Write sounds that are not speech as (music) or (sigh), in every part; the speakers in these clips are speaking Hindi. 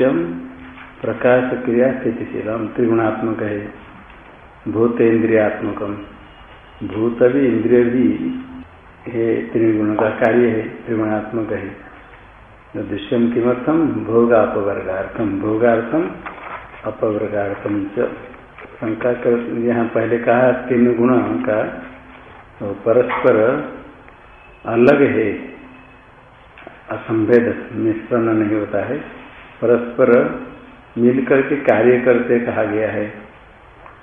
दृश्यम प्रकाश क्रिया स्थितिशीलम त्रिगुणात्मक है। भूत इंद्रियात्मकम भूत भी इंद्रिय भी है त्रिगुण का कार्य है, त्रिगुणात्मक है। दृश्यम किमर्थम? भोगापवर्गार्थम। भोगार्थम, अपवर्गार्थम च। शंका कर, यहाँ पहले कहा, तीन गुण का तो परस्पर अलग है। असंभेद, मिश्रण नहीं होता है। परस्पर मिलकर के कार्य करते कहा गया है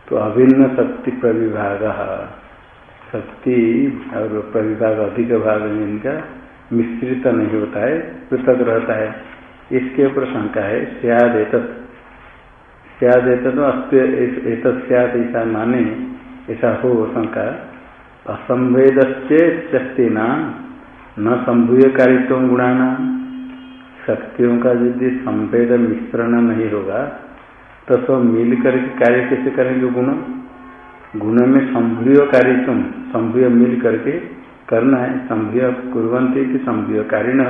तो अभिन्न शक्ति प्रविभाग। शक्ति और प्रविभाग अधिक भाग में इनका मिश्रित नहीं होता है, पृथक रहता है। इसके ऊपर शंका है, सियाद एतत्। सियाद एतत् एत सियाद ऐसा माने, ऐसा हो शंका। असंवेद शक्ति नाम न संभूय कारित्व गुणाना। शक्तियों का यदि संवेद मिश्रण नहीं होगा तो सब मिल करके कार्य कैसे करेंगे गुण? गुण में संभ्रिय कार्य तुम संभूय मिल करके करना है। संभूय कुरंती की संभूय कारिण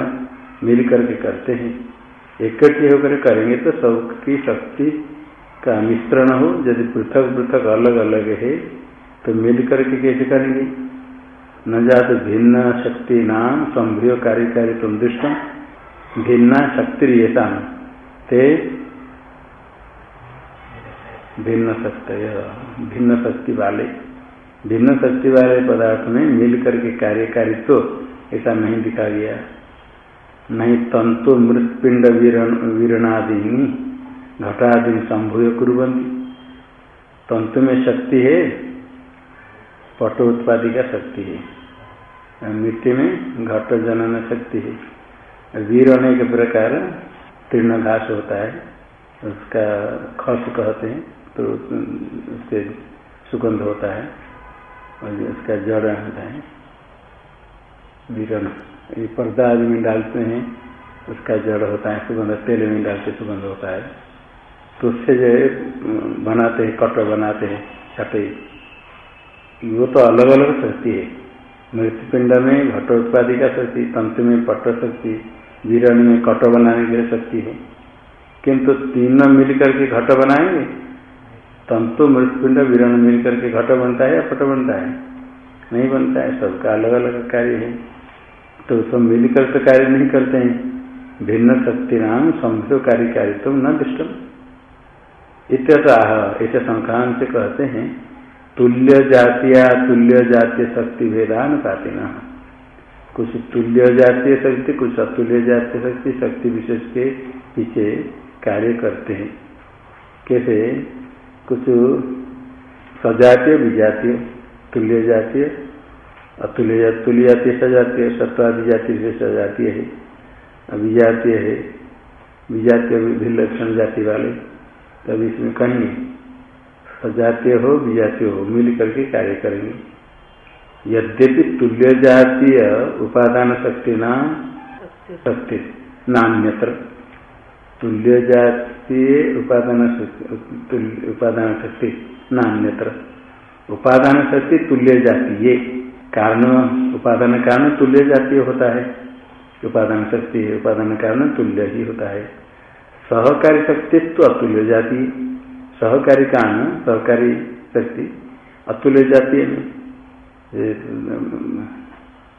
मिल करके करते हैं। इकट्ठे होकर करेंगे तो सबकी शक्ति का मिश्रण हो। यदि पृथक पृथक अलग अलग है तो मिल करके कैसे करेंगे? न जात भिन्न शक्ति नाम संभ्रिय कार्यकारी तुम दृष्ट। भिन्ना शक्ति ते भिन्न शक्ति भिन्न शक्ति वाले। भिन्न शक्ति वाले पदार्थ में मिल करके कार्यकारी तो ऐसा नहीं दिखा गया। नहीं तंतु मृतपिंड वीरणादि घटादि संभूय कुरंती तंतु में शक्ति है पट उत्पादी का शक्ति है। मिट्टी में घट जनन शक्ति है। वीर अनेक प्रकार तीर्ण घास होता है। उसका खस कहते हैं तो उससे सुगंध होता है और उसका जड़ होता है। वीरन, ये पर्दा आदि में डालते हैं, उसका जड़ होता है, सुगंध, तेल में डालते सुगंध होता है। तो उससे जो है, बनाते हैं कट बनाते हैं छटे वो तो अलग अलग शक्ति है। मृत्युपिंड में घटोत्पादी का शक्ति, तंतु में पट शक्ति वीरण में कट बनाने के लिए शक्ति है। किंतु तीनों मिलकर के घट बनाएँगे, तंतु मृत्युपिंड वीरण मिलकर के घट बनता है या पट बनता है? नहीं बनता है, सबका अलग अलग कार्य है। तो सब मिलकर तो कार्य नहीं करते हैं। भिन्न शक्ति नाम संभव कार्य तुम न दृष्टम। इत्यतः ऐसे संक्रांत से कहते हैं, तुल्य जातिया तुल्य जातीय शक्ति भेदान न कुछ तुल्य जातीय शक्ति, कुछ अतुल्य जातीय शक्ति शक्ति विशेष के पीछे कार्य करते हैं। कैसे? कुछ सजातीय, विजातीय, तुल्य जातीय, अतुल्य तुल्य जातीय सजातीय, सत्वादि जाति से सजातीय है, अभिजातीय है, विजातीय विलक्षण जाति वाले। तब इसमें कहीं सजातीय हो, विजातीय हो मिल करके कार्य करेंगे। यद्यपि तुल्य जातीय उपादान शक्ति नाम शक्ति नान्यत्र तुल्य जातीय उपादान उपादान शक्ति नान्यत्र। उपादान शक्ति तुल्य जातीय कारण, उपादान कारण तुल्य जातीय होता है। उपादान शक्ति उपादान कारण तुल्य ही होता है। सहकारी शक्ति तो अतुल्य जाती सहकारी कारण, सहकारी शक्ति अतुल्य जाती है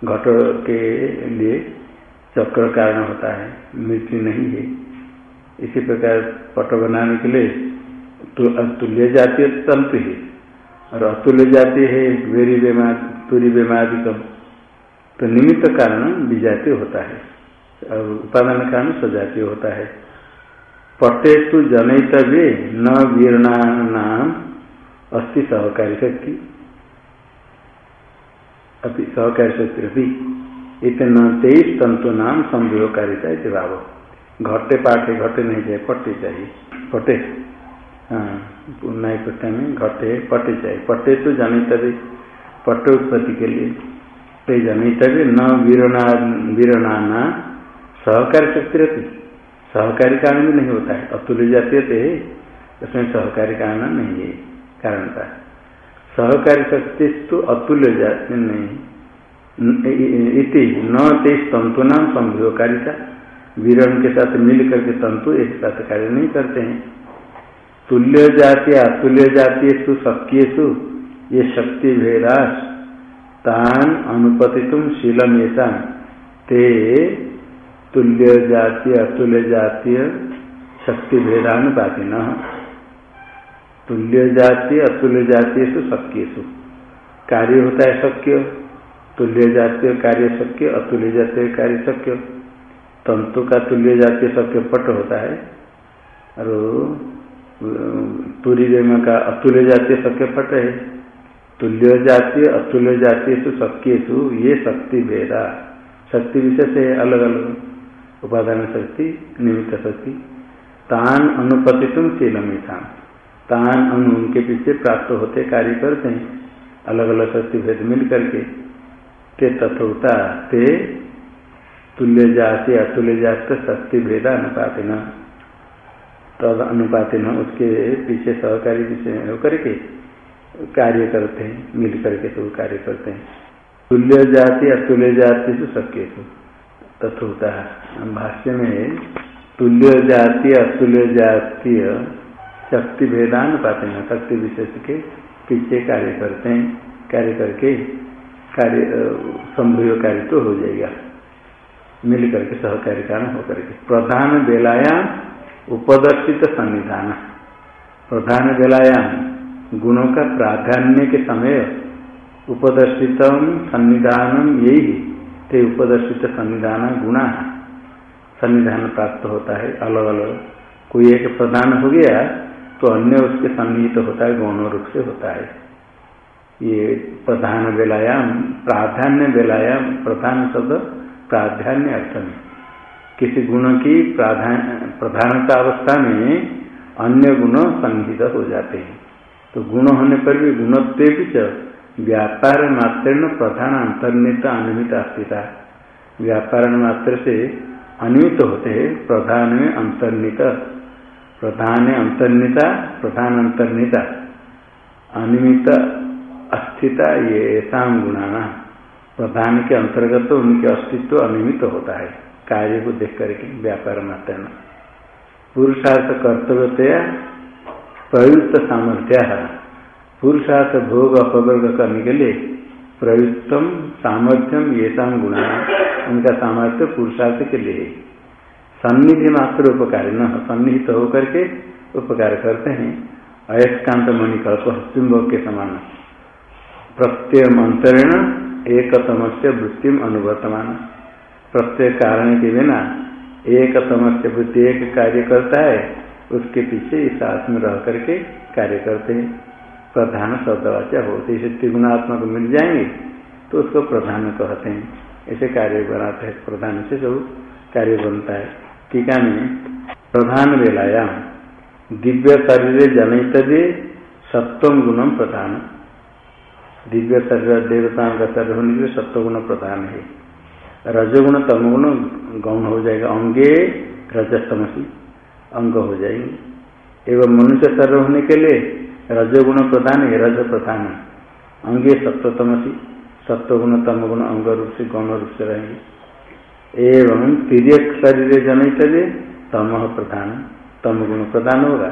घट के लिए चक्र कारण होता है, मृत्यु नहीं है। इसी प्रकार पट बनाने के लिए तो अतुल्य जातीय तंत्र है। और अतुल्य जाति है, वेरी बेमार, तुरी बेमादिकम तो निमित्त कारण विजातीय होता है। और उपादान कारण सजातीय होता है। पटेस्तु जनयितव्य न वीरणा नाम अस्थि सहकारी शक्ति। अभी सहकारी शक्ति अभी इतना तेईस तंतु नाम संभवकारिता इसे भाव। घटे पाठे घटे नहीं चाहिए पटे चाहिए पटे हाँ नई पट्टे में घटे पटे चाहिए पटे तो जनितव्य पट्टे उत्पत्ति के लिए। ते जनितव्य न वीरणा वीरणा सहकारी शक्ति रहती। सहकारी कारण भी नहीं होता है। अतुल्य जातीय थे, उसमें सहकारी कारण नहीं है, कारण का सहकारी शक्ति तो अतुल्य जाति नहीं इति न तेज तंतुना संभवकारिता विरण के साथ मिल करके तंतु एक साथ कार्य नहीं करते हैं। तुल्य जाति अतुल्य जाति सु शक्यु ये शक्ति भेदास तान अनुपतितुम शीलम ऐसा ते तुल्य जातीय अतुल्य जातीय शक्ति भेदानुपाति न तुल्य जातीय अतुल्य जातीय सु शक्यु कार्य होता है शक्य तुल्य जातीय कार्य शक्य अतुल्य जातीय कार्य शक्य तंतु का तुल्य जातीय शक्य पट होता है। और तुरी का अतुल्य जातीय शक्य पट है। तुल्य जातीय अतुल्य जातीय सु शक्य सु, ये शक्ति भेदा। शक्ति विशेष है अलग अलग उपादान शक्ति, निमित्त शक्ति। तान अनुपति तुम शीलमिथान तान अनु उनके पीछे प्राप्त होते कार्य करते हैं। अलग अलग शक्ति भेद मिल करके ते तथोता ते तुल्य जाति अतुल्य जाति शक्ति भेदा अनुपात न तद अनुपात न उसके पीछे सहकारी विषय होकर के कार्य करते हैं मिल करके सब कार्य करते हैं। तुल्य जाति अतुल्य जाति से शक्य तथोता भाष्य में तुल्य जाति अतुल्य जातीय शक्ति भेदान पाते हैं शक्ति विशेष के पीछे कार्य करते हैं, कार्य करके कार्य संभव कार्य तो हो जाएगा। मिल करके सहकार्य कारण होकर के प्रधान बेलायाम उपदर्शित संविधान प्रधान बेलायाम गुणों का प्राधान्य के समय उपदर्शित सन्निधान यही थे उपदर्शित संविधान गुणा। संविधान प्राप्त होता है अलग अलग कोई एक प्रधान हो गया तो अन्य उसके सन्निहित तो होता है, गौण रूप से होता है। ये प्रधान बेलायाम प्राधान्य बेलायाम प्रधान शब्द, प्राधान्य अर्थ में। किसी गुण की प्रधानता अवस्था में अन्य गुण सन्निहित हो जाते हैं। तो गुण होने पर भी गुणत्व व्यापार मात्र प्रधान अंतर्नित अनियमित अस्थिता व्यापार मात्र से अनियमित होते हैं, प्रधान में अंतर्नित प्रधान अंतर्निता प्रधान अंतर्निता अनियमित अस्थिता, ये ऐसा गुणाना। प्रधान के अंतर्गत तो उनके अस्तित्व अनिमित होता है। कार्य को देख करके व्यापार मात्र पुरुषार्थ कर्तव्यतया प्रयुक्त सामर्थ्य पुरुषार्थ भोग अपवर्ग करने के लिए प्रयुक्तम सामर्थ्यम ये गुणा उनका सामर्थ्य पुरुषार्थ के लिए सन्निधि मात्र उपकार न सन्निहित होकर के उपकार करते हैं। अयस्कांत मणिकल्प चुंबक के समान। प्रत्यय मंत्रेण एकतम से वृत्तिम अनुवर्तमान। प्रत्यय कारण के बिना एकतम से वृत्ति एक कार्य करता है, उसके पीछे इस में रह करके कार्य करते हैं। प्रधान शब्दवाच्य होते इसे त्रिगुणात्मक मिल जाएँगे तो उसको प्रधान कहते हैं। ऐसे कार्य बनाते हैं, प्रधान से सब कार्य बनता है। टीका में प्रधान वेलायाम दिव्य शरीर जनित सप्तम गुणम प्रधान। दिव्य शरीर देवताओं का शरीर होने के लिए सप्तगुण प्रधान है। रजगुण, तमगुण गौण हो जाएगा। अंगे रजस्तमसी, अंग हो जाएँगे। एवं मनुष्य शरीर होने के लिए रजगुण प्रधान है, रज प्रधान। अंगे सप्तमसी सत्वगुण तम गुण अंग रूप से गौण रूप से रहेंगे। एवं तिरक शरीर जनित तम प्रधान, तम गुण प्रधान होगा।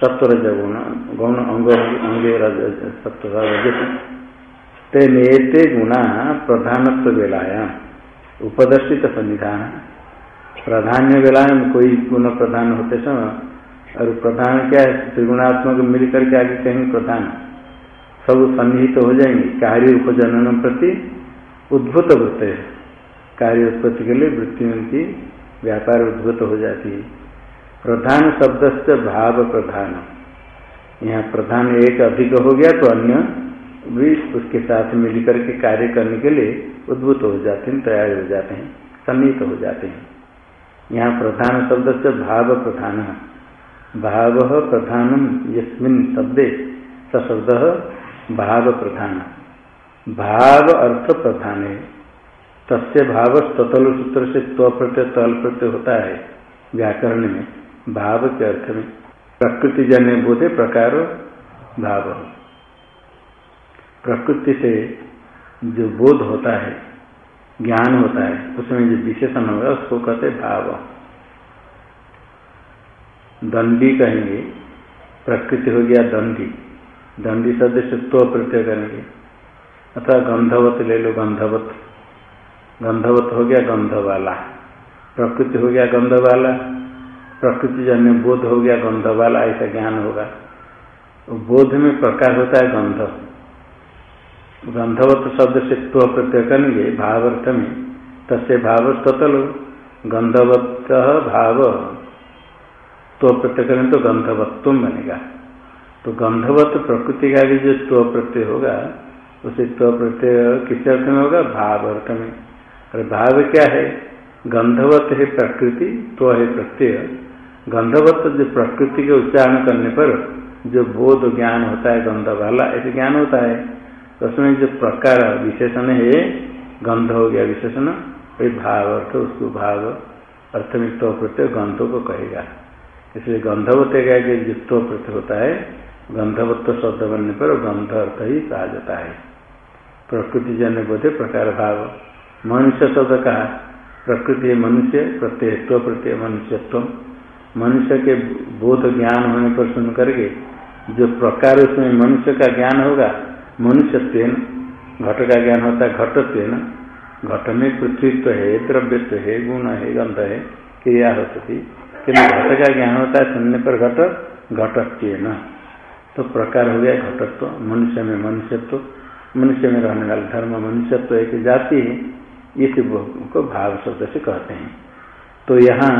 सत्व रजगुण गौण अंग, अंगे रज तेनेते गुणा प्रधानत्व वेलाया उपदर्शित संविधान। प्राधान्य वेलायाम कोई गुण प्रधान होते समय, और प्रधान क्या है? त्रिगुणात्मक मिल करके आगे कहेंगे प्रधान। सब सन्निहित तो हो जाएँगे, कार्य उपजनन प्रति उद्भुत होते है। कार्य उत्पत्ति के लिए वृत्ति उनकी व्यापार उद्भुत हो जाती है। प्रधान शब्द से भाव प्रधान। यहाँ प्रधान एक अधिक हो गया तो अन्य भी उसके साथ मिलकर के कार्य करने के लिए उद्भुत हो जाते हैं, तैयार हो जाते हैं, सन्निहित हो जाते हैं। यहाँ प्रधान शब्द से भाव प्रधान। भाव प्रधानम यस्मिन शब्दे सशब्द भाव प्रधान। भाव अर्थ प्रधान है। तस्य भाव ततल सूत्र से त्व प्रत्यय तल प्रत्यय होता है व्याकरण में, भाव के अर्थ में। प्रकृति जन्य बोधे प्रकार भाव। प्रकृति से जो बोध होता है, ज्ञान होता है, उसमें जो विशेषण होगा उसको कहते भाव। दंडी कहेंगे, प्रकृति हो गया दंडी। दंडी सदस्य तो प्रत्यय करेंगे। अथवा गंधवत ले लो, गंधवत। गंधवत हो गया गंध वाला प्रकृति हो गया गंध वाला प्रकृति जन्य बोध हो गया गंध वाला ऐसा ज्ञान होगा। बोध में प्रकार होता है गंध। गंधवत शब्द से त्व प्रत्यय करेंगे भाव अर्थ में। तस्य भाव स्वतल गंधवत भाव। तो प्रत्यय करें तो गंधवत्व बनेगा। तो गंधवत प्रकृति का भी जो स्व प्रत्यय होगा, उसे स्व प्रत्यय किस अर्थ में होगा? भाव अर्थ में। और भाव क्या है? गंधवत है प्रकृति तो है प्रत्यय। गंधवत जो प्रकृति के उच्चारण करने पर जो बोध ज्ञान होता है गंध वाला, ऐसे ज्ञान होता है। तो उसमें जो प्रकार विशेषण है, गंध हो गया विशेषण, वही भाव अर्थ, उसको भाव अर्थ में तो प्रत्यय गंधों को कहेगा। इसलिए गंधवत का जो तो प्रत्यय होता है। गंधवत्व शब्द बनने पर गंध अर्थ ही कहा जाता है। प्रकृति जन्य बोधे प्रकार भाव। मनुष्य शब्द कहा? प्रकृति मनुष्य, प्रत्ययत्व, प्रत्यय मनुष्यत्व। मनुष्य के बोध ज्ञान होने पर सुन करके जो प्रकार उसमें मनुष्य का ज्ञान होगा मनुष्यत्व घट का ज्ञान होता है घटत्व घट में पृथ्वीत्व है द्रव्यत्व है, गुण है, गंध है, क्रिया हो सकती किन्तु घट का ज्ञान होता है, सुनने पर घट घटत्व तो प्रकार हो गया घटत्व, मनुष्य में मनुष्यत्व। मनुष्य में रहने वाला धर्म मनुष्यत्व एक जाति है। इस को भाव शब्द से कहते हैं। तो यहाँ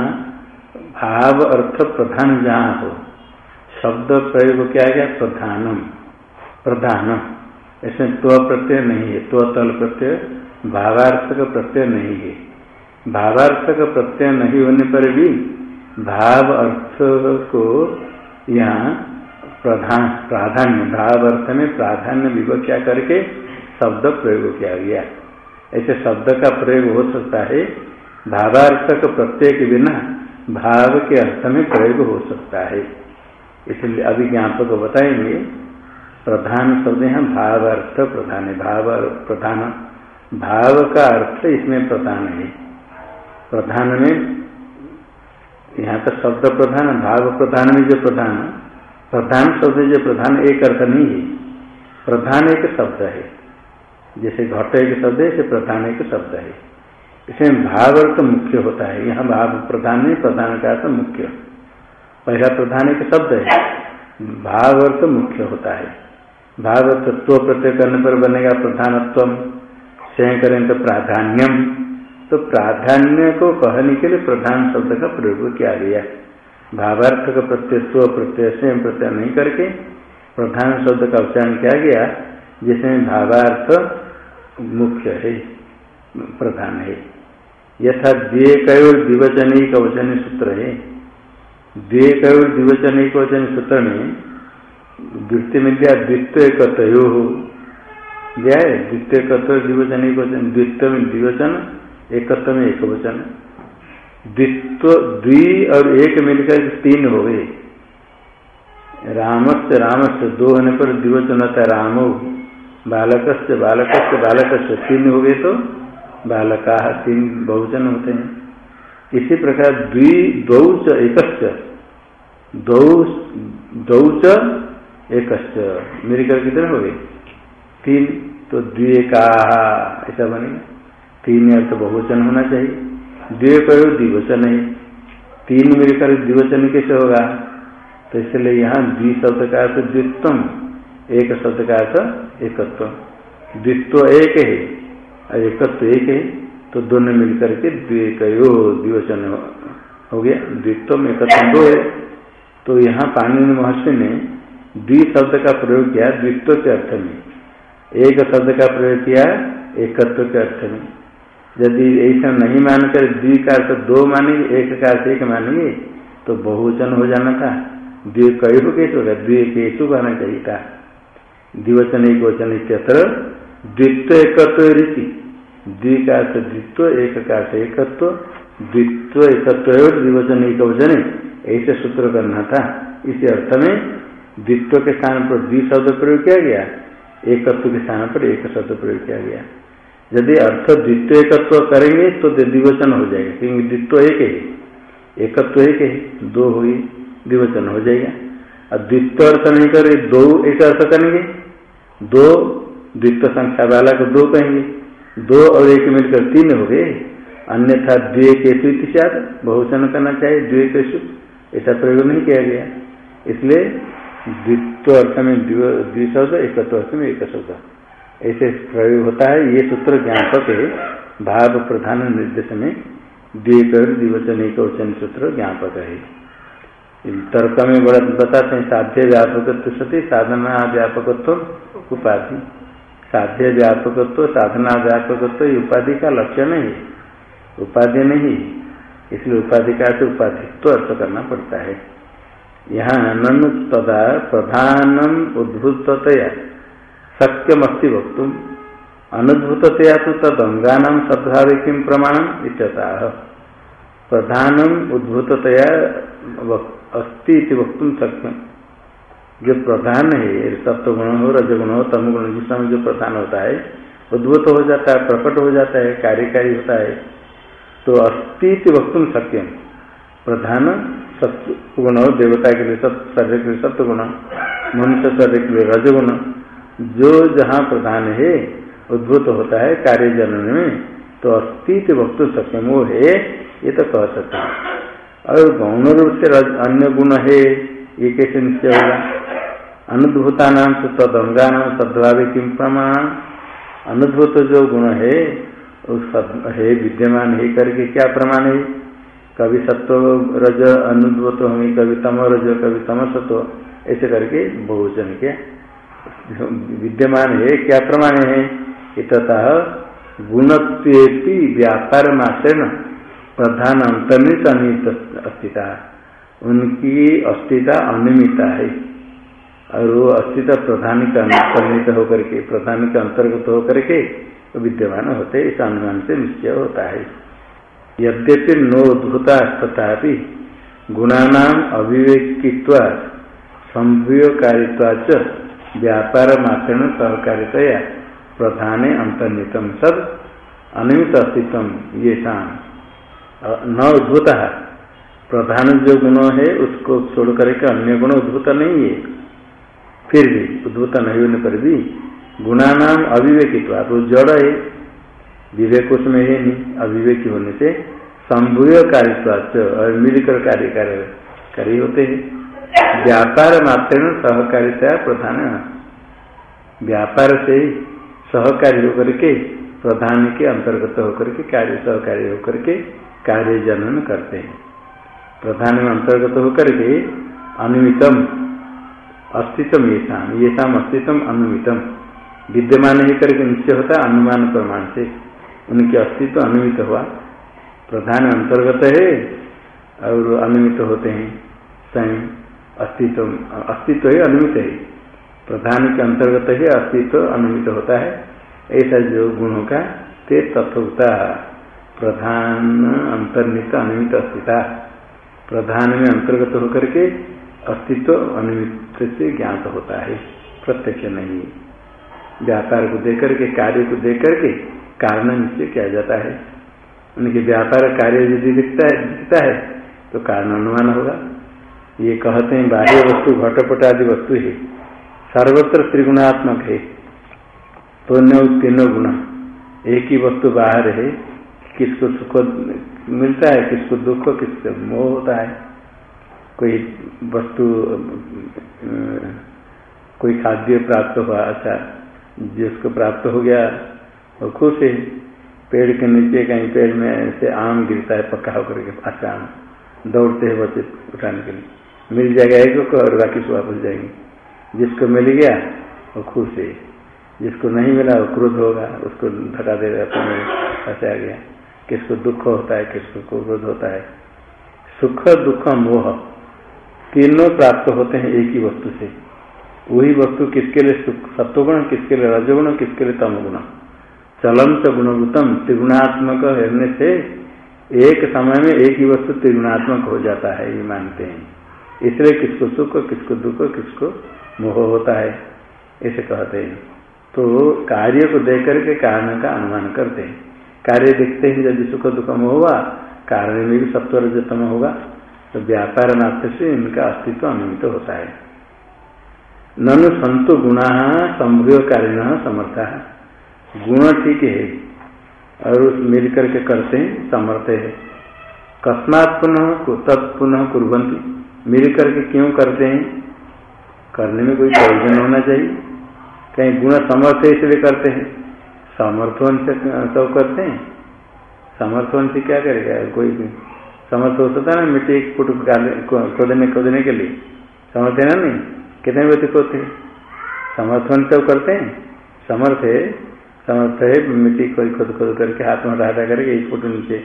भाव अर्थ प्रधान जहाँ हो, शब्द प्रयोग क्या गया प्रधानम प्रधानम। इसमें त्व प्रत्यय नहीं है, त्व तल प्रत्यय, भावार्थक प्रत्यय नहीं है। भावार्थक प्रत्यय नहीं होने पर भी भाव अर्थ को यहाँ प्रधान, प्राधान्य, भाव अर्थ में प्राधान्य विवक्षा करके शब्द प्रयोग किया गया। ऐसे शब्द का प्रयोग हो सकता है। भावार्थक के बिना भाव के अर्थ में प्रयोग हो सकता है। इसलिए अभी ज्ञापक बताएँगे, प्रधान शब्द है भाव अर्थ प्रधान है। भाव प्रधान, भाव का अर्थ इसमें प्रधान है। प्रधान में यहाँ का शब्द प्रधान, भाव प्रधान में जो प्रधान प्रधान शब्द जो प्रधान एक अर्थ नहीं है। प्रधान एक शब्द है। जैसे घट एक शब्द है ऐसे प्रधान एक शब्द है। इसमें भाव अर्थ मुख्य होता है। यहाँ भाव प्रधान नहीं, प्रधान का अर्थ मुख्य। पहला प्रधान एक शब्द है। भाव अर्थ मुख्य होता है। भाव तत्व प्रत्यय करने पर बनेगा प्रधानत्व स्वयं करें तो प्राधान्यम। तो प्राधान्य को कहने के लिए प्रधान शब्द का प्रयोग किया गया। भावार्थ का प्रत्यय स्व प्रत्यय, स्वयं प्रत्यय नहीं करके प्रधान शब्द का उच्चारण किया गया। जिसमें भावार्थ मुख्य है, प्रधान है। यथा द्वे कयोर द्विवचनिक वचन सूत्र है। द्वे कयोर द्विवचनिक वचन सूत्र में द्वितीय में दिया द्वित्व एकत्यो हो दिया है द्वितीय एकत्व द्विवचनिक वचन द्वित्व में द्विवचन एकत्व में एक वचन द्वित्व द्वि और एक मिलकर तीन हो गए रामस्य रामस्य दो होने पर द्विवचन होता है रामो। बालक से बालक से बालक से तीन हो गए तो बालका तीन बहुजन होते हैं। इसी प्रकार द्वि दौच एक दौच एक मिलकर कितने हो गए? तीन। तो द्विका ऐसा बनेगा तीन अर्थ बहुवचन होना चाहिए। द्वे कहो द्विवचन है। तीन मिलकर द्विवचन कैसे होगा? तो इसलिए यहाँ द्वि शब्द का अर्थ द्वित्व एक शब्द का अर्थ एकत्व। द्वित्व एक है, और एकत्व एक है तो दोनों मिलकर के द्विकयो, द्विवचन हो गया। द्वित्व में एकत्व दो है। तो यहाँ पानी महर्षि ने द्वि शब्द का प्रयोग किया द्वित्व के अर्थ में। एक शब्द का प्रयोग किया एकत्व के अर्थ में। यदि ऐसा नहीं मानकर द्वि का अर्थ दो मानेंगे, एक का अर्थ एक मानेंगे तो बहुवचन हो जाना था। द्विकयु कैसे होगा द्विकेशु कहना चाहिए था। द्विवचन एक वचन इत्यत्र द्वित्व एकत्व रीति द्वि का अर्थ द्वित्व एक का एकत्व द्वित्व एकत्व द्विवचन एक वचन ऐसे सूत्र करना था इसी अर्थ में द्वित्व के स्थान पर द्वि शब्द प्रयोग किया गया, एकत्व के स्थान पर एक शब्द प्रयोग किया गया। यदि अर्थ द्वित्व एकत्व करेंगे तो द्विवचन हो जाएगा। क्योंकि द्वित्व एक है। एकत्व एक है, दो हुई द्विवचन हो जाएगा। द्वित्व अर्थ नहीं करे, दो एक अर्थ करेंगे। दो द्वित्व संख्या वाला को दो कहेंगे। दो और एक मिलकर तीन हो गए। अन्यथा द्वे केसु इतिहाद बहुवचन करना चाहिए, द्वे के केसु ऐसा प्रयोग नहीं किया गया। इसलिए द्वित्व अर्थ में द्विशब्द एक अर्थ में एक शब्द। ऐसे प्रयोग होता है, ये सूत्र ज्ञापक है। भाव प्रधान निर्देश में द्विकर द्विवचन एक सूत्र ज्ञापक है। तर्क में बड़ा बताते हैं, साध्य व्यापकत्व सती, साधना व्यापकत्व उपाधि। साध्य व्यापकत्व, साधना व्यापकत्व उपाधि का लक्ष्य नहीं उपाधि नहीं, इसलिए उपाधि का तो उपाधित्व अर्थ करना पड़ता है। यहाँ ननु तदा प्रधानम उद्भूततया सक्यम अस्ति वक्त अनुद्भूततया तो तदंगान सद्भाव किम प्रमाणम इत्यता। प्रधानम उद्भूततया अस्ति वक्त सक्यम जो प्रधान है सत्वगुण हो, रजगुण हो, तमगुण जिस समय जो प्रधान होता है, उद्भूत हो जाता है, प्रकट हो जाता है, कार्यकारी होता है तो अस्तित्व वक्तुम सत्यम प्रधान सत्गुण देवता के लिए सत्य शरीर के लिए सत्गुण मनुष्य शरीर के लिए रजगुण, जो जहाँ प्रधान है, उद्भूत होता है कार्य जनन में तो अस्तित्व वक्त सत्यम वो है, ये तो कह सकते हैं। और गौण रूप से अन्य गुण है, ये कैसे निश्चय होगा? अनुद्भूता नाम तो तदंगा नाम सद्भावे किम प्रमाण? अनुद्भूत जो गुण है उस है, विद्यमान ही, करके क्या प्रमाण है? कभी सत्व, रज अनुद्वत होंगे कभी तम, रज कभी तम सत्व, ऐसे करके बहुवचन क्या विद्यमान है, क्या प्रमाण है? इतः गुणत्वेपि व्यापार मात्रेण प्रधान अंतर्नित अनित अस्थिता उनकी अस्थिता अनियमिता है। और वो अस्थिता प्रधान का अंतर्नित होकर के प्रधान के अंतर्गत होकर के विद्यमान होते, इस अनुमान से निश्चय होता है। यद्यपि नोद्भुता तथा गुणानाम अविवेकित्व संभवकारित्वाच व्यापार मात्रेण सहकारितया प्रधान अंतर्नितम सद अनियमित अस्तित्व ये शाम न उद्भूत। प्रधान जो गुण है, उसको छोड़ करके अन्य गुण उद्भुत नहीं है। फिर भी उद्भुत नहीं होने पर भी गुणानाम अविवेकित वो जड़ है। विवेक उसमें है नहीं, अविवेकी होने से संभूय कार्य और मिलकर कार्य कार्य होते हैं। व्यापार मात्र सहकारिता प्रधान। व्यापार से सहकारी होकर के, प्रधान के अंतर्गत होकर के, कार्य सहकारी होकर के कार्य जनन करते हैं। प्रधान में अंतर्गत होकर के अनुमितम अस्तित्व ये शाम ये शाम अस्तित्व अनुमितम। विद्यमान ही करके निश्चय होता है अनुमान प्रमाण से। उनके अस्तित्व अनुमित हुआ। प्रधान अंतर्गत है और अनुमित होते हैं। स्वयं अस्तित्व अस्तित्व ही अनुमित है। प्रधान के अंतर्गत ही अस्तित्व अनुमित होता है। ऐसा जो गुणों का ते तत्वता प्रधान अंतर्नित अनुमित अस्तित्व। प्रधान में अंतर्गत होकर के अस्तित्व अनुमित से ज्ञात होता है, प्रत्यक्ष नहीं। व्यापार को देकर के, कार्य को देकर के कारण निश्चय किया जाता है। उनके व्यापार कार्य यदि दिखता है दिखता है तो कारण अनुमान होगा। ये कहते हैं, बाह्य वस्तु घटपट आदि वस्तु है। सर्वत्र त्रिगुणात्मक है। तो तीनों गुण। एक ही वस्तु बाहर है किसको सुख मिलता है, किसको दुख किसको मोह होता है। कोई वस्तु, कोई खाद्य प्राप्त हुआ अच्छा जिसको प्राप्त हो गया, वो खुश है। पेड़ के नीचे कहीं पेड़ में से आम गिरता है, पक्का होकर के अच्छा आम, दौड़ते हैं बच्चे उठाने के लिए। मिल जाएगा एक को और बाकी से वापस जाएँगे। जिसको मिल गया, वो खुश है। जिसको नहीं मिला, वो क्रोध होगा, उसको धका देगा अपने फंसा गया। किसको दुख होता है, किसको क्रोध होता है। सुख, दुख, मोह तीनों प्राप्त होते हैं एक ही वस्तु से। वही वस्तु किसके लिए सुख, सत्वगुण, किसके लिए रजगुण, किसके लिए तमगुण? चलंत गुणगुतम, त्रिगुणात्मक होने से एक समय में एक ही वस्तु त्रिगुणात्मक हो जाता है, ये मानते हैं। इसलिए किसको सुख, किसको दुख, किसको मोह होता है ऐसे कहते हैं। तो कार्य को देख करके कारण का अनुमान करते हैं। कार्य देखते ही यदि सुख दुख मोह हुआ कारण में भी सत्व रजतम होगा तो व्यापार मात्र से इनका अस्तित्व अनुमित होता है। ननु संतो गुणा संभव कार्य समर्था। गुण ठीक है, और उस मिल करके करते हैं, समर्थ है। कस्मात पुनः तत्पुनः कुरंती मिल करके क्यों करते हैं? करने में कोई प्रयोजन होना चाहिए। कहीं गुण समर्थ है, इसलिए करते हैं। समर्थन से सब करते हैं। समर्थन से क्या करेगा? कोई समर्थ हो सकता है ना, मिट्टी एक फुट खोदने खोदने के लिए। समर्थ है ना नहीं? कितने व्यक्ति खोदते समर्थन सब करते हैं। समर्थ है समर्थ है, मिट्टी कोई खोद खोद करके हाथ में हटा करके एक फुट नीचे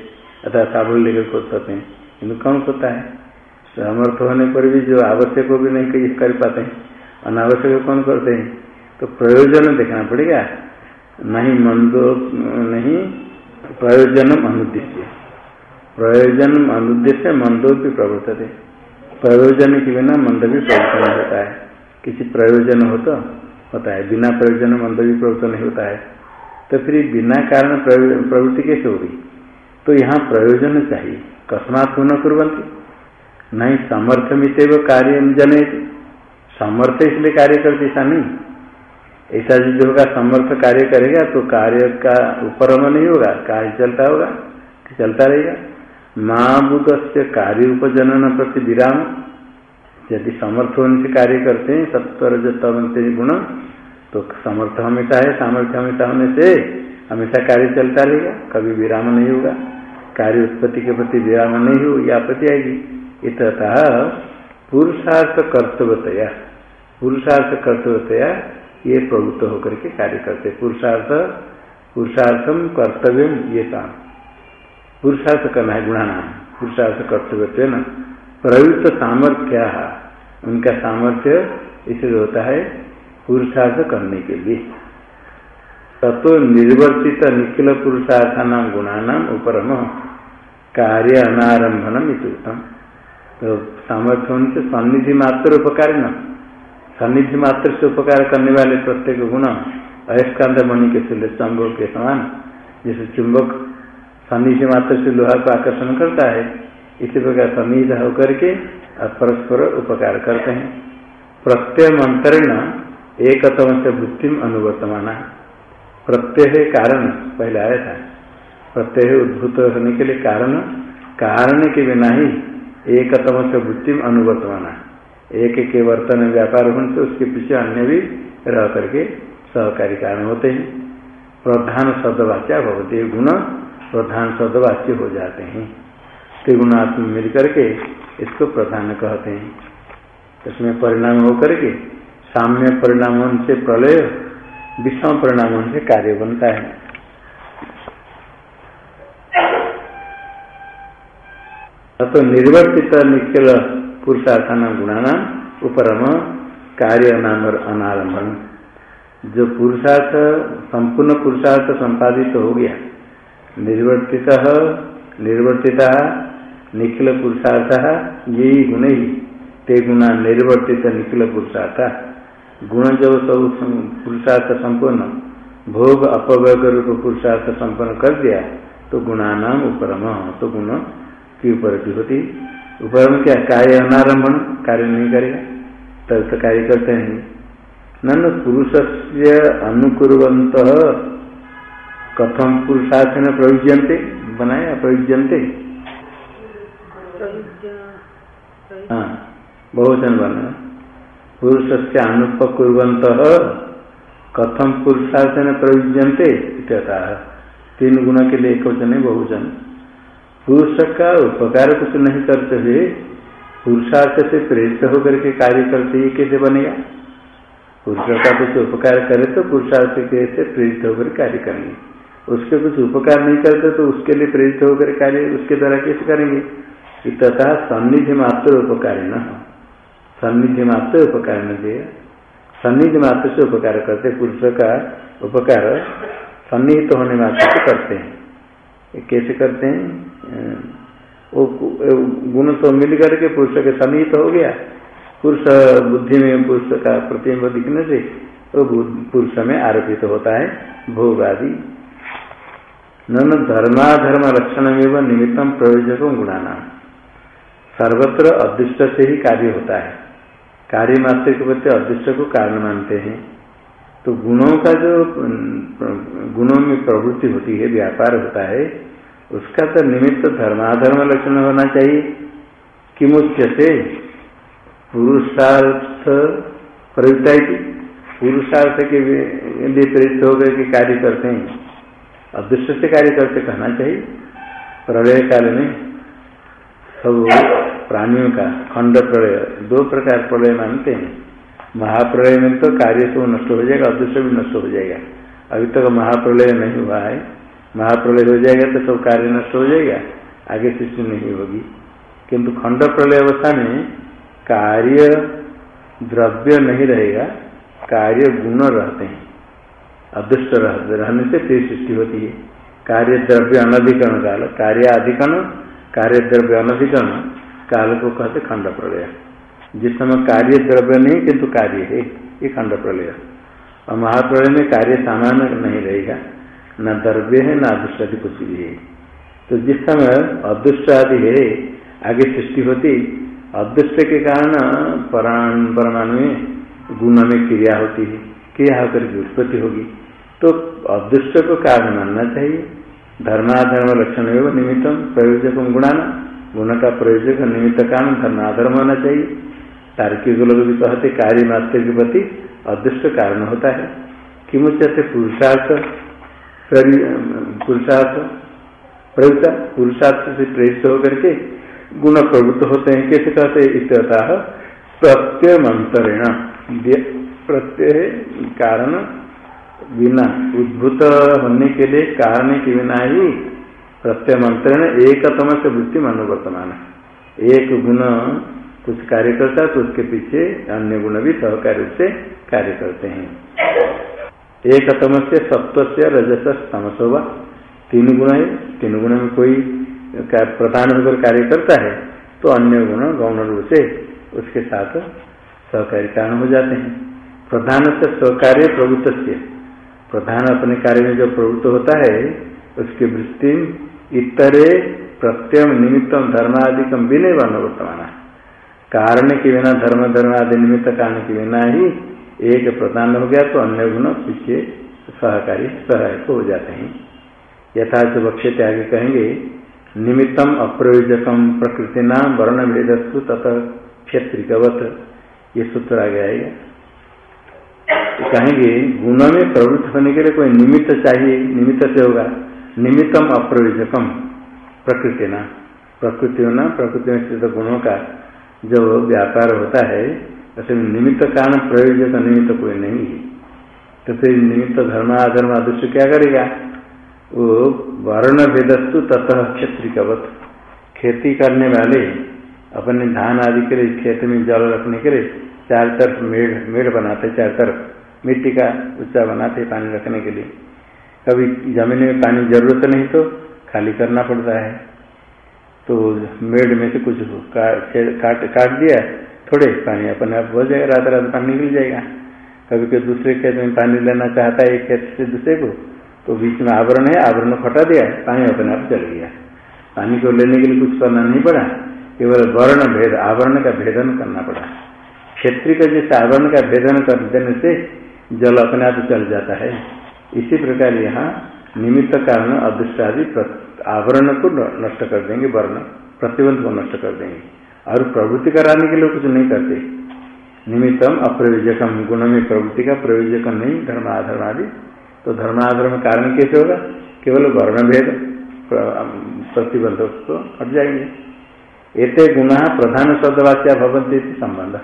अथवा साबुन लेकर खोद सकते हैं। किन्तु कौन खोदता है? समर्थ होने पर भी जो आवश्यक हो भी नहीं कर पाते हैं। अनावश्यक कौन करते हैं? तो प्रयोजन देखना पड़ेगा। नहीं मंदो, नहीं प्रयोजन अनुद्देश्य। प्रयोजन अनुद्देश्य मंदो भी प्रवर्तते। प्रयोजन के बिना मंद भी प्रवर्तन होता है। किसी प्रयोजन हो तो होता है। बिना प्रयोजन मंद भी प्रवर्तन नहीं होता है। तो फिर बिना कारण प्रवृत्ति कैसे होगी? तो यहाँ प्रयोजन चाहिए। कस्मात न कुरंती नहीं समर्थमित कार्य जनित समर्थ इसलिए कार्य करते ऐसा नहीं। ऐसा जो होगा समर्थ कार्य करेगा तो कार्य का उपरम नहीं होगा, कार्य चलता होगा, चलता रहेगा। माँ बुद्ध से कार्य उपजनन प्रति विराम। यदि समर्थ होने से कार्य करते हैं सत्वर जतवंते गुण तो समर्थ हमेशा है, सामर्थ्य हमेशा होने से हमेशा कार्य चलता रहेगा, कभी विराम नहीं होगा। कार्य उत्पत्ति के प्रति विराम नहीं हो, या आपत्ति आएगी। इतः पुरुषार्थ कर्तव्यतया पुरुषार्थ कर्तव्यतया ये प्रवृत्त होकर के कार्य करते पुरुषार्थ पुरुषार्थम कर्तव्य ये काम पुरुषार्थ करना है गुणाना पुरुषार्थ कर्तव्य न प्रवृत्त सामर्थ्य। उनका सामर्थ्य इसलिए होता है पुरुषार्थ करने के लिए। तत्व निर्वर्तित निखिल पुरुषार्थान गुणानाम उपरम कार्य अनारंभनम इतम तो सामर्थ्य उनसे सन्निधि मात्र उपकार न सन्निधि मात्र से उपकार करने वाले प्रत्येक गुण अयस्कांत मणि के तुल्य संभव के समान, जैसे चुंबक सन्निधि मात्र से लोहा को आकर्षण करता है, इसी प्रकार सन्निध होकर के परस्पर उपकार करते हैं। प्रत्यय मंत्रण एकतम से बुद्धि अनुवर्तमाना। प्रत्यय कारण, पहले आया था। प्रत्यय उद्भूत होने के लिए कारण कारण के बिना ही एकतम से बुद्धि अनुवर्तमाना। एक के वर्तन व्यापार होने से उसके पीछे अन्य भी रह करके सहकारी कारण होते हैं। प्रधान शब्दवाच्या भगवती गुण प्रधान शब्दवाच्य हो जाते हैं। त्रिगुणात्म मिल करके इसको प्रधान कहते हैं। इसमें परिणाम होकर के साम्य परिणाम से प्रलय, विषम परिणाम से कार्य बनता है। तो निर्वर्तित निखिल पुरुषार्थान गुणाना उपरम कार्य नाम अनारंभन जो पुरुषार्थ, संपूर्ण पुरुषार्थ संपादित हो गया, निर्वर्तित, निर्वर्तिता, निखिल पुरुषार्थ, यही गुण ही। ते गुणा निर्वर्तित, निखिल पुरुषार्थ। गुण जब सब पुरुषार्थ संपूर्ण भोग अपवर्ग रूप पुरुषार्थ संपन्न कर दिया तो गुणानाम उपरम तो गुण की ऊपर होती उपरम क्या कार्य अनारंभन कार्य नहीं करेगा तब तो कार्य करते हैं। न पुरुष से अनुकुरवंत कथम पुरुषार्थ न प्रयुज्यंते बनाया प्रयुज्यंते हाँ बहुवचन बना। पुरुष से अनुपकुर्वंत कथम पुरुषार्थ न प्रयुज्यंते तीन गुण के लिए एक वचन है बहुवचन। पुरुष का उपकार कुछ नहीं करते हुए पुरुषार्थ से प्रेरित होकर के कार्य करते ही कैसे बनेगा? पुरुष का कुछ उपकार करे तो पुरुषार्थ के से प्रेरित होकर कार्य करेंगे। उसके कुछ उपकार नहीं करते तो उसके लिए प्रेरित होकर कार्य, उसके द्वारा कैसे करेंगे? तथा सन्निधि मात्र उपकार न सन्निधि मात्र उपकार न दिए सन्निधि मात्र से उपकार करते पुरुष का उपकार सन्निहित होने मात्र से करते हैं। कैसे करते हैं? वो गुण तो मिल करके पुरुष के सन्निहित हो गया। पुरुष बुद्धि में पुरुष का प्रतिबिंब दिखने से वो पुरुष में आरोपित तो होता है भोग आदि न धर्माधर्म लक्षण में निमित्तम प्रयोजकों गुणाना सर्वत्र अदृष्ट से ही कार्य होता है। कार्य मात्र के प्रति अदृष्ट को कारण मानते हैं। तो गुणों का जो, गुणों में प्रवृत्ति होती है, व्यापार होता है, उसका तो निमित्त धर्माधर्म लक्षण होना चाहिए। कि मुख्य से पुरुषार्थ प्रयुक्ता पुरुषार्थ के लिए प्रेरित हो गए कि कार्य करते हैं। अदृश्य से कार्य करते कहना चाहिए। प्रलय काल में सब प्राणियों का खंड प्रलय, दो प्रकार प्रलय मानते हैं। महाप्रलय में तो कार्य सब नष्ट हो जाएगा अदृश्य भी नष्ट हो जाएगा अभी तक महाप्रलय नहीं हुआ है। महाप्रलय हो जाएगा तो सब कार्य नष्ट हो जाएगा आगे सृष्टि नहीं होगी। किंतु खंड प्रलय अवस्था में कार्य द्रव्य नहीं रहेगा, कार्य गुण रहते हैं। अदृष्ट रहने से फिर सृष्टि होती है। कार्य द्रव्य अनधिकरण काल, कार्य अधिकरण कार्य द्रव्य अनधिकरण काल को कहते खंड प्रलय। जिस समय कार्य द्रव्य नहीं, किंतु कार्य है, ये खंड प्रलय। और महाप्रलय में कार्य सामान्य नहीं रहेगा, न द्रव्य है, न अदृष्ट आदि कुछ भी है। तो जिस समय अदृष्ट आदि है, आगे सृष्टि होती, अदृष्ट के कारण पराण परमाणु में गुण में क्रिया होती है, क्रिया होकर की उत्पत्ति होगी। तो अदृष्ट को कारण मानना चाहिए। धर्माधर्म लक्षण एवं निमित्तम प्रयोजक गुणाना, गुण का प्रयोजक निमित्त कारण धर्माधर्म होना चाहिए। तार्किक लोग भी कहते कार्य मात्र के प्रति अदृष्ट कारण होता है। कि मुझे पुरुषार्थ पुरुषार्थ, प्रयुक्त पुरुषार्थ से प्रेरित होकर के गुण प्रवृत्त होते हैं। कैसे कहते इत्यतः प्रत्यय मंत्रेण प्रत्यय कारण बिना उद्भूत होने के लिए कारण के बिना ही प्रत्यय मंत्रण एकतम से वृत्ति मनोवर्तमान एक गुण कुछ कार्य करता तो उसके पीछे अन्य गुण भी सहकारी से कार्य करते हैं। एक तम से सत्व से रजस, तमस होगा तीन गुण है। तीन गुण में कोई प्रधान होकर कार्य करता है तो अन्य गुण गौण रूप से उसके साथ सहकारी कारण हो जाते हैं। प्रधान से सहकार्य प्रभुत्व से प्रधान अपने कार्य में जो प्रवृत्त होता है, उसकी वृत्ति इतरे प्रत्यम निमित्तम धर्मादिकम विनय वर्तमान। है कारण के बिना, धर्म धर्म आदि निमित्त कारण के बिना ही एक प्रधान हो गया तो अन्य गुण पीछे सहकारी, सहायक हो जाते हैं। यथा यथाच बक्ष्य त्याग कहेंगे, निमित्तम अप्रयोजकम प्रकृति नाम वर्ण भेदस्तु तथा क्षेत्रिकवत। ये सूत्र आ गया तो कहेंगे, गुण में प्रवृत्त होने के लिए कोई निमित्त चाहिए, निमित्त से होगा। निमित्तम अप्रयोजकम प्रकृति ना प्रकृति होना प्रकृति में स्थित गुणों का जो व्यापार होता है, ऐसे निमित्त कारण प्रयोजक निमित्त कोई नहीं है। तो फिर निमित्त धर्म, अधर्म अदृश्य क्या करेगा? वो वर्ण भेदस्तु ततः क्षेत्रिकवत। खेती करने वाले अपने धान आदि के लिए खेत में जल रखने के लिए चार तरफ़ मेड़ मेड़ बनाते, चार तरफ़ मिट्टी का ऊँचा बनाते पानी रखने के लिए। कभी ज़मीन में पानी ज़रूरत नहीं तो खाली करना पड़ता है। तो मेड़ में से कुछ काट काट दिया, थोड़े पानी अपने आप हो जाएगा रात रात पानी निकल जाएगा। कभी कोई दूसरे खेत में पानी लेना चाहता है, एक खेत से दूसरे को तो बीच में आवरण है, आवरण फटा दिया, पानी अपने आप चल गया। पानी को लेने के लिए कुछ करना नहीं पड़ा, केवल वर्ण भेद, आवरण का भेदन करना पड़ा। क्षेत्रीय का जैसे आवरण का भेदन कर देने से जल अपने आप चल जाता है। इसी प्रकार यहाँ निमित्त कारण अदृष्ट आदि आवरण को नष्ट कर देंगे, वर्ण, प्रतिबंध को नष्ट कर देंगे। और प्रवृत्ति कराने के लिए कुछ नहीं करते। निमित्तम अप्रयोजकम गुण में प्रवृत्ति का प्रयोजक नहीं धर्म धर्माधर्म आदि। तो धर्माधर्म कारण कैसे होगा? केवल वर्ण भेद प्रतिबंध तो हट जाएँगे। ऐसे गुण प्रधान शब्दवाच्या भवंती संबंध।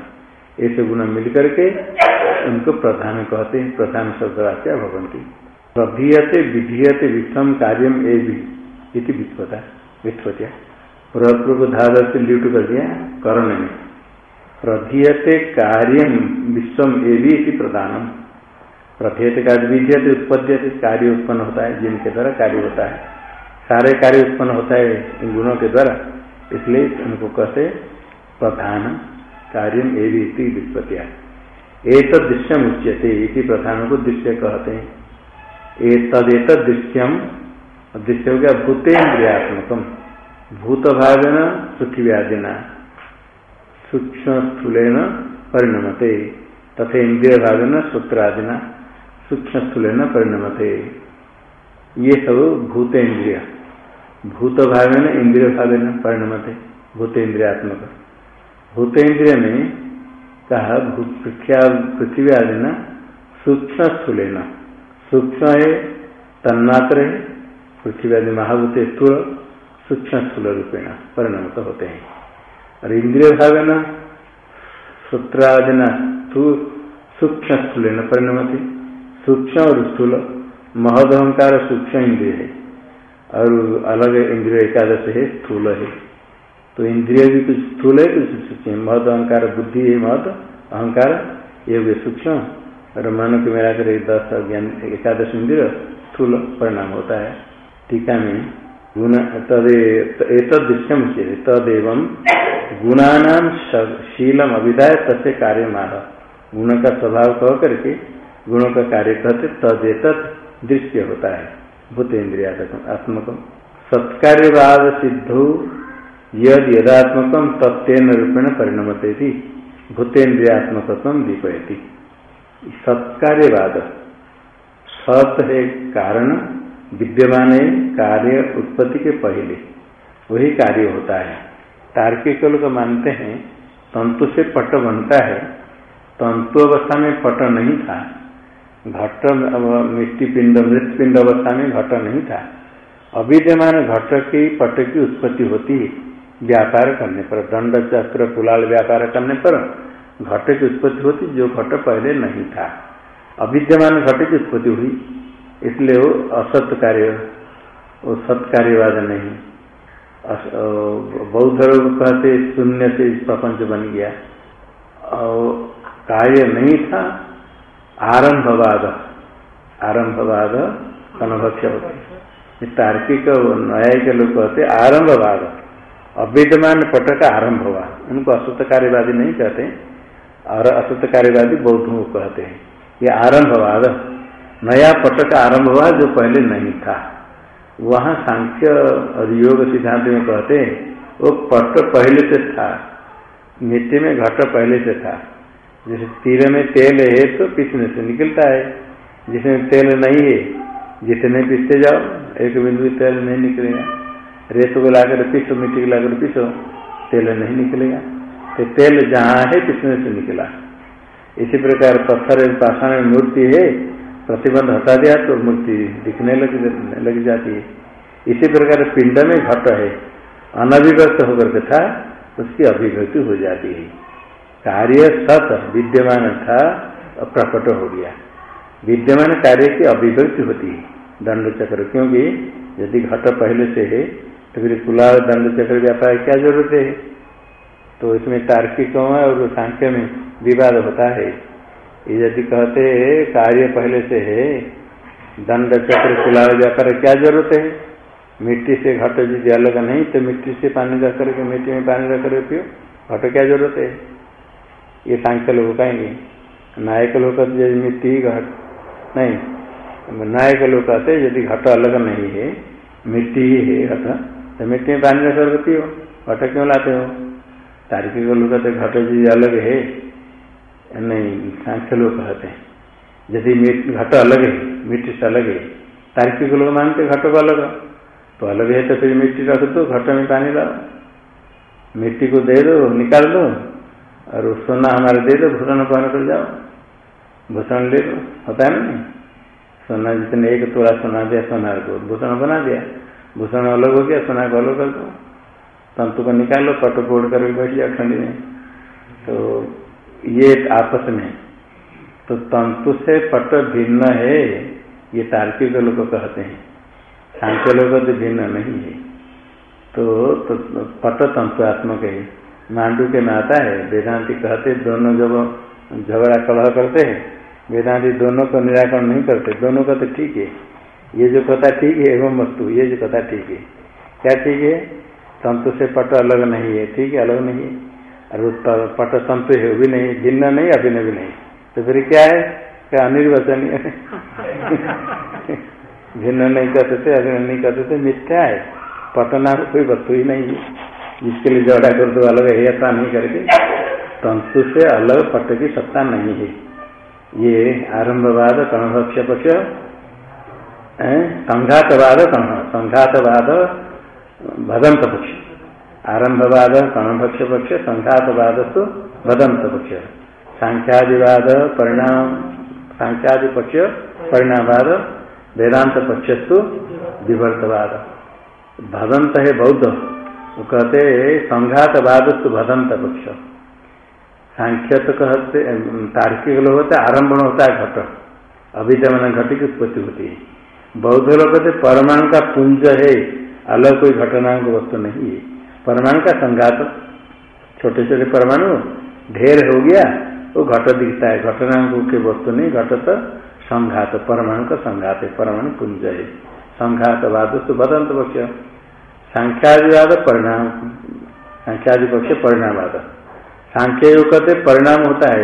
ऐसे गुण मिलकर के उनको प्रधान कहते हैं, प्रधान शब्दवाच्या भवंती प्रधीयते, विधीयते विषम कार्यम ए भी इति विस्फता विस्फतिया से ल्यूट कर दिया करण में प्रधीयते कार्यम विश्वम ए भी इति प्रधानम प्रधीयते कार्य विधीयते उत्पद्यते, कार्य उत्पन्न होता है जिनके द्वारा कार्य होता है। सारे कार्य उत्पन्न होता है इन गुणों के द्वारा, इसलिए उनको कहते प्रधान कार्यम ए भी विस्पतिया एक दृश्यम उच्यते प्रधान को दृश्य कहते हैं। एक तदेत दृश्यम दृश्य हो गया भूतेन्द्रियात्मकम। भूत भाग न पृथ्वी आदिना सूक्ष्म स्थूल परिणमते। तथा इंद्रिय भागन सूत्रादिना सूक्ष्म स्थूल परिणमते। ये सब भूतेन्द्रिय। भूत में इंद्रिय में परिणमते। भूत इंद्रियात्मक भूत इंद्रिय में कहा पृथ्वी आदि न सूक्ष्म स्थूल सूक्ष्म है, तन्मात्र है पृथ्वी आदि महाभूत स्थूल, सूक्ष्म स्थूल रूपेण परिणमत होते हैं। और इंद्रिय भाग न सूत्रादि न सूक्ष्म स्थूल परिणमते। सूक्ष्म और स्थूल महदहंकार सूक्ष्म इंद्रिय है। और अलग इंद्रिय एकादश है, स्थूल है। तो इंद्रिय भी कुछ स्थूल है, कुछ सूक्ष्म महद अहंकार बुद्धि है, महद अहंकार, ये भी सूक्ष्म। और मन को मेरा कर दस ज्ञान एकादश इंद्रिय स्थूल परिणाम होता है। टीका में गुण, तद दृश्यम से तदेव गुणानाम शीलम अभिदाय तस्य कार्य मार गुण का स्वभाव कह करके गुणों का कार्य कहते तदेत दृश्य होता है। भूतेन्द्रियात्मक सत्कार्यवाद सिद्धो यद यदात्मक तत्न रूपेण परिणमते थी भूतेन्द्रियात्मक दीपयती। सत्कार्यवाद। सत है कारण विद्यमान कार्य उत्पत्ति के पहले। वही कार्य होता है। तार्किक लोग मानते हैं, तंतु से पट बनता है। तंतु अवस्था में पट नहीं था। घट मिट्टी पिंड, मृत पिंड अवस्था में घट नहीं था। अविद्यमान घट की पट की उत्पत्ति होती है, व्यापार करने पर, दंड, चक्र, कुलाल व्यापार करने पर घट की उत्पत्ति होती, जो घट पहले नहीं था। अविद्यमान घट की उत्पत्ति हुई इसलिए वो असत कार्य, वो सत्कार्यवाद नहीं। बौद्ध लोग कहते शून्य से प्रपंच बन गया। और कार्य नहीं था, आरंभवाद आरंभवाद अनभक्ष तार्किक न्यायिक लोग कहते आरंभवाद। अविद्यमान पट का आरंभ हुआ उनको असुत कार्यवादी नहीं कहते और असुत कार्यवादी बौद्धों को कहते हैं। ये आरंभवाद। नया पट का आरंभ हुआ जो पहले नहीं था। वहाँ सांख्य और योग सिद्धांत में कहते हैं, वो पट पहले से था मिट्टी में घट पहले से था। जैसे तीर में तेल है तो पीसने से निकलता है, जिसमें तेल नहीं है, जितने पीसते जाओ, एक बिंदु तेल नहीं निकलेगा। रेत को लाकर पीसो, मिट्टी को लाकर पीसो, तेल नहीं निकलेगा। तो तेल जहाँ है पीसने से निकला। इसी प्रकार पत्थर पाषाण में मूर्ति है प्रतिबंध हटा दिया तो मूर्ति दिखने लग लग जाती है। इसी प्रकार पिंड में घट है, अनभिव्यक्त होकर के था उसकी अभिव्यक्ति हो जाती है। कार्य सत विद्यमान था, प्रकट हो गया। विद्यमान कार्य की अभिव्यक्ति होती है। दंड चक्र, क्योंकि यदि घट पहले से है तो फिर कुला दंड चक्र, व्यापार क्या ज़रूरत है? तो इसमें तार्किक और सांख्य में विवाद होता है। ये यदि कहते कार्य पहले से है, दंड चक्र कुला व्यापार क्या ज़रूरत है? मिट्टी से घट यदि अलग नहीं तो मिट्टी से पानी रख करके मिट्टी में पानी रख कर पियो। घट क्या ज़रूरत है? ये सांख्य लोग कहेंगे, नायक लोग कहते यदि मिट्टी घट नहीं नायक लोग कहते यदि घट अलग नहीं है, मिट्टी ही है घट तो मिट्टी में पानी रखकर हो घट क्यों लाते हो? तार्किक लोग कहते घट यदि अलग है नहीं सांख्य लोग कहते हैं। यदि घट अलग है मिट्टी से अलग है। तार्किक लोग मानते घट को अलग। तो अलग है तो फिर मिट्टी रख दो, घट में पानी लाओ। मिट्टी को दे दो, निकाल दो, और सोना हमारे दे दो, भूषण पहन कर जाओ। भूषण ले लो, होता है ना सोना जितने एक तोड़ा सोना दिया, सोना को भूषण बना दिया। भूषण अलग हो गया, सोना को अलग कर दो। तंतु को निकाल लो, पट पोड़ कर बैठ जाओ ठंडी में। तो ये आपस में तो तंतु से पट भिन्न है ये तार्किक लोग कहते हैं। सांख्य लोग तो भिन्न नहीं है। तो, तो पट तंतु तंतुआत्मक है। मांडू के आता है वेदांति कहते दोनों जब झगड़ा कलह करते हैं वेदांति दोनों को निराकरण नहीं करते दोनों का तो ठीक है। ये जो कथा ठीक है एवं वस्तु ये जो कथा ठीक है। क्या ठीक है? तंतु से पट अलग नहीं है ठीक है अलग नहीं है। पट तंतु है भी नहीं, भिन्न नहीं, अभिन्न भी नहीं। तो फिर क्या है? क्या अनिर्वचनीय (laughs) भिन्न नहीं कर सकते अभिन्न नहीं कर सकते मिथ्या है। पटना कोई वस्तु ही नहीं है। जिसके लिए झगड़ा कर दो अलग है ऐसा नहीं करके तंतु से अलग पट की सत्ता नहीं है। ये आरंभवाद कर्णभक्ष पक्ष संघातवाद संघातवाद भदंत पक्ष आरंभवाद कर्णभक्ष पक्ष संघातवाद तो भदंत पक्ष सांख्यादिवाद, परिणाम सांख्यादि पक्ष परिणामवाद वेदांत पक्ष तो विवर्तवाद। भदंत है बौद्ध, वो कहते संघातवाद तो भदंत पक्ष सांख्य तो कहते तार्किक लोग होते आरंभण होता है घट। अभिद्यमान घट की उत्पत्ति होती है। बौद्ध लोग कहते परमाणु का पुंज है, अलग कोई घटना को वस्तु नहीं है। परमाणु का संघात। छोटे छोटे परमाणु, ढेर हो गया, वो घट दिखता है। घटना की वस्तु नहीं, घट तो संघात, परमाणु का संघात है, परमाणु पुंज है। संघातवाद तो बदंत पक्ष। सांख्यादिवाद परिणाम सांख्यादि पक्ष परिणामवाद। सांख्य योग कहते परिणाम होता है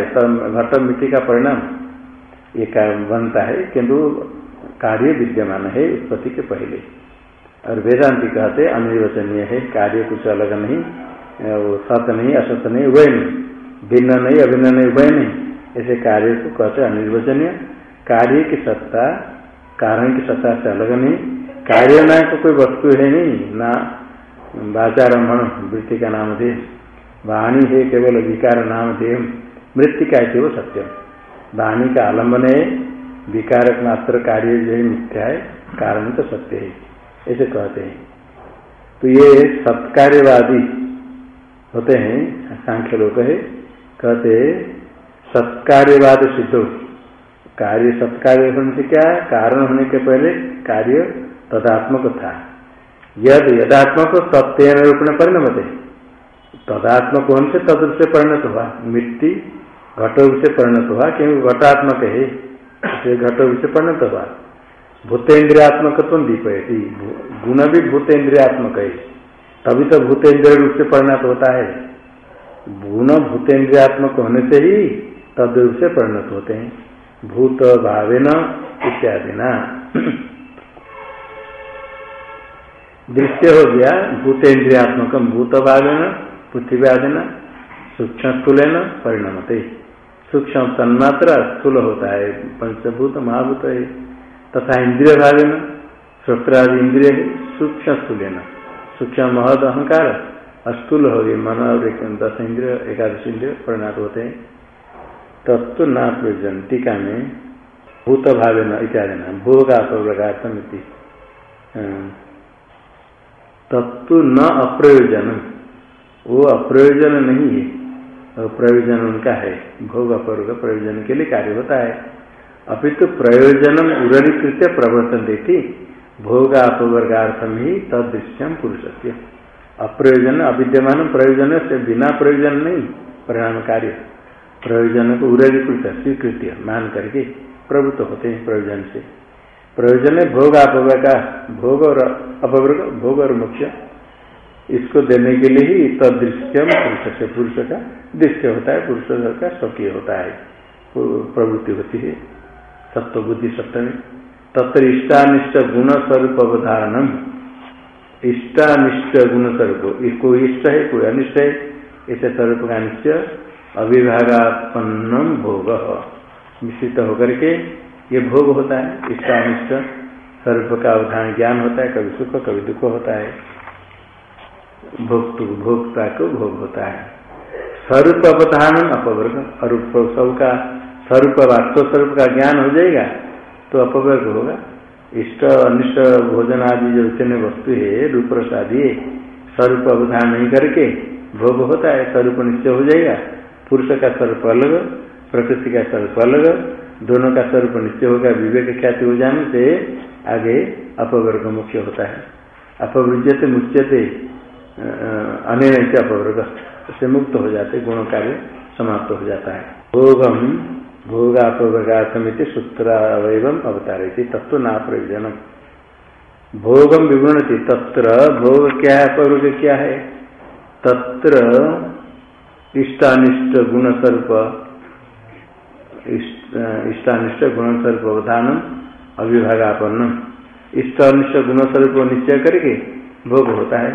घट मिट्टी का परिणाम। ये बनता है, किंतु कार्य विद्यमान है, उत्पत्ति के पहले। और वेदांति कहते अनिर्वचनीय है, कार्य कुछ अलग नहीं सत नहीं असत नहीं, उभय नहीं, भिन्न नहीं, अभिन्न नहीं, उभय नहीं, ऐसे कार्य को कहते अनिर्वचनीय। कार्य की सत्ता, कारण की सत्ता से अलग नहीं, कार्य न तो कोई वस्तु है नहीं, ना बाचारम्भण वृत्ति का नाम दे वाणी है केवल विकार नाम देह, मृत्यु है वो सत्य वाणी का आलंबन है, विकार मात्र कार्य जो है मिथ्या है, कारण तो सत्य है। ऐसे कहते हैं। तो ये सत्कार्यवादी होते हैं सांख्य लोग है, कहते सत्कार्यवाद सिद्धो कार्य सत्कार्य होने से क्या कारण होने के पहले कार्य तदात्मक था। यद यदात्मक सत्य रूप में परिणमत। है तदात्मक होने से तद से परिणत हुआ। मिट्टी घट से परिणत हुआ, क्योंकि घटात्मक है इसे घट से परिणत हुआ। भूतेन्द्रियात्मक तो दीपयती गुण भी भूतेन्द्रियात्मक है तभी तो भूतेन्द्रिय रूप से परिणत होता है। गुण भूतेन्द्रियात्मक होने से ही तद रूप से परिणत होते हैं। भूत भावेन इत्यादि ना (clears throat) दृश्य हो गया भूतेन्द्रियात्मक भूत भावेन पृथ्वी आदि न सूक्ष्म स्थूल न परिणमते। सूक्ष्म तन्मात्रा स्थूल होता है। पंचभूत, महाभूत है। तथा इंद्रिय भाग न श्रोत्रादि इंद्रिय सूक्ष्म स्थूल न सूक्ष्म महद अहंकार, अस्थूल हो गए मन और दस इंद्रिय, एकादश इंद्रिय, परिणात होते। हैं तत्व न प्रयोजन टीका में भूत भाव न इत्यादि न भोगा प्रगातम तत्व न अप्रयोजन। वो अप्रयोजन नहीं है। प्रयोजन उनका है। भोग अपर्ग प्रयोजन के लिए कार्य होता है। अभी तो प्रयोजन उदरीकृत प्रवर्तन देती भोग अपवर्गार्थम ही तदृश्यम पुरुष से अप्रयोजन, अविद्यमान प्रयोजन से बिना प्रयोजन नहीं परिणाम कार्य प्रयोजन को उदरीकृत स्वीकृत्य, मान करके प्रभुत्व होते हैं प्रयोजन से प्रयोजन है भोग अपवर्ग भोग और अपवर्ग, भोग और मुख्य इसको देने के लिए ही तदृश्यम पुरुष से पुरुष का दृश्य होता है, पुरुष का स्वकीय होता है प्रवृत्ति होती है। सत्व बुद्धि सप्तमी तत्र इष्टानिष्ट गुण स्वरूप अवधारणम इष्टानिष्ट गुण स्वरूप कोई इष्ट है, कोई अनिष्ट है ऐसे स्वरूप का निश्चय अविभागात्पन्नम भोग। मिश्रित होकर के ये भोग होता है, इष्टानिष्ट स्वरूप का अवधारण ज्ञान होता है, कभी सुख, कभी दुख होता है। भोक्तु, भोक्ता को भोग होता है। स्वरूप अवधारण अपवर्ग और सबका स्वरूप वास्तव स्वरूप का ज्ञान हो जाएगा तो अपवर्ग होगा। इष्ट, अनिष्ट, भोजन आदि जो इतने वस्तु है रूप प्रसादी स्वरूप अवधान नहीं करके, भोग होता है, स्वरूप निश्चय हो जाएगा। पुरुष का स्वरूप अलग, प्रकृति का स्वरूप अलग, दोनों का स्वरूप निश्चय होगा, विवेक ख्याति हो जाने से आगे अपवर्ग मुख्य होता है। अपवृजते मुच्यते से अपवर्ग उससे मुक्त हो जाते गुण कार्य समाप्त हो जाता है। भोगम भोगापवर्गार्थमित सूत्र एवं तत्व ना प्रयोजन भोगम विगुणति तत्र, भोग क्या है अपवर्ग क्या है? तत्र इष्टानिष्ट गुण इष्टानिष्ट गुण अवधान अविभागापन्न इष्ट अनिष्ट गुण निश्चय करके भोग होता है,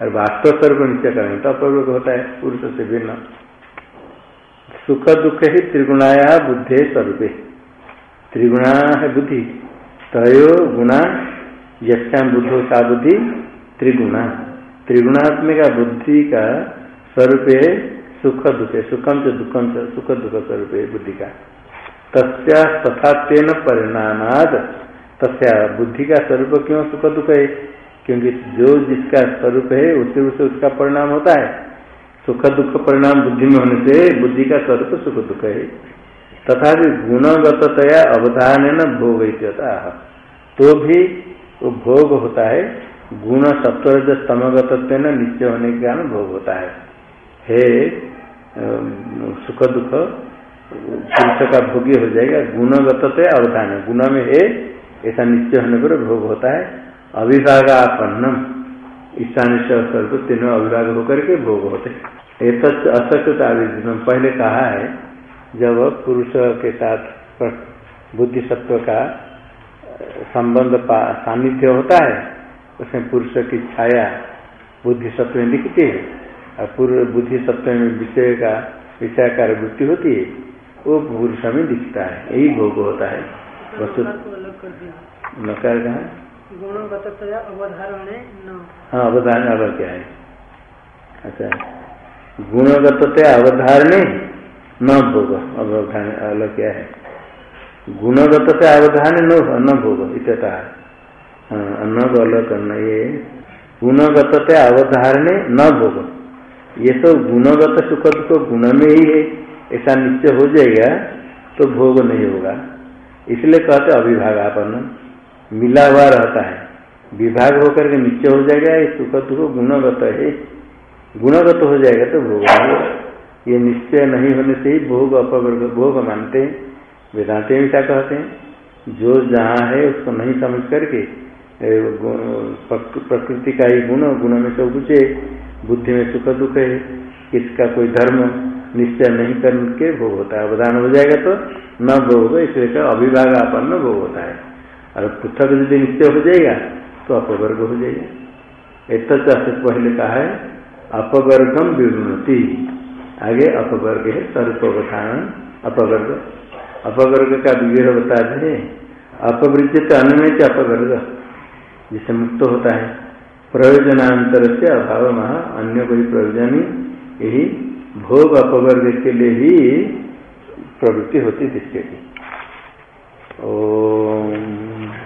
और वास्तव स्वरूप निश्चय करेंगे तो अपूर्वक होता है, पुरुष से भिन्न। सुख दुख ही त्रिगुणाया बुद्धे स्वरूपे त्रिगुणा है बुद्धि, तयो गुणा यक्षाम बुद्धो सा बुद्धि, त्रिगुणा। त्रिगुणात्मिका बुद्धि का स्वरूप सुख दुख सुखम से दुखम से सुख दुख स्वरूप बुद्धि का। तस्या तथा तेन परिणामाद तस्या बुद्धि का स्वरूप क्यों सुख दुख है? क्योंकि जो जिसका स्वरूप है, उसी उसे उसका परिणाम होता है। सुख दुख परिणाम बुद्धि में होने से बुद्धि का स्वरूप सुख दुख है। तथा गुणगतया अवधान न भोग तो भी वो भोग होता है, गुण सत्वर स्तमगत निश्चय होने के कारण भोग होता है। हे सुख दुख पुरुष का भोगी हो जाएगा गुणगत अवधान गुण में है, ऐसा निश्चय होने पर भोग होता है। अभिभागापन्नम ईशान स्वरूप तीनों अभिभाग होकर के भोग होते एक असत्यता पहले कहा है जब पुरुष के साथ बुद्धि सत्व का संबंध सानिध्य होता है उसमें पुरुष की छाया बुद्धि सत्व में दिखती है। और पूर्व बुद्धि सत्व में विषय का विषयाकार वृत्ति होती है वो पुरुष में दिखता है। यही भोग होता है। वस्तु नकार कहा? हाँ अवधारण अलग क्या है? अच्छा। गुणगत अवधारणे न भोग, अवधारण अलग क्या है? गुणगत अवधान न न भोग इतना अन्न अलग करना ये। गुणगत अवधारणे न भोग। ये तो गुणगत सुख तो गुण में ही है। ऐसा निश्चय हो जाएगा तो भोग नहीं होगा। इसलिए कहते अभिभागापन मिला हुआ रहता है। विभाग होकर के निश्चय हो जाएगा, ये सुख दुख गुणगत है। गुणगत हो जाएगा तो भोग ये निश्चय नहीं होने से ही भोग अपवर्ग, भोग मानते हैं। वेदांत में क्या कहते हैं, जो जहाँ है उसको नहीं समझ करके प्रकृति का ही गुण गुण में सब कुछ है, बुद्धि में सुख दुख है किसका कोई धर्म निश्चय नहीं करके भोग होता है। अवधान हो जाएगा तो न भोग, इसलिए का अभिभागापन्न भोग होता है। और पृथक यदि नित्य हो जाएगा तो अपवर्ग हो जाएगा। एक पहले कहा है अपवर्गम विवृणति। आगे अपवर्ग है स्वरूपवधान अपवर्ग। अपवर्ग का विवेह बता दें अपवृत्ति अन्य अपवर्ग? जिससे मुक्त होता है। प्रयोजनांतर से अभाव महा अन्य कोई प्रयोजन, यही भोग अपवर्ग के लिए ही प्रवृत्ति होती जिसके लिए। ॐ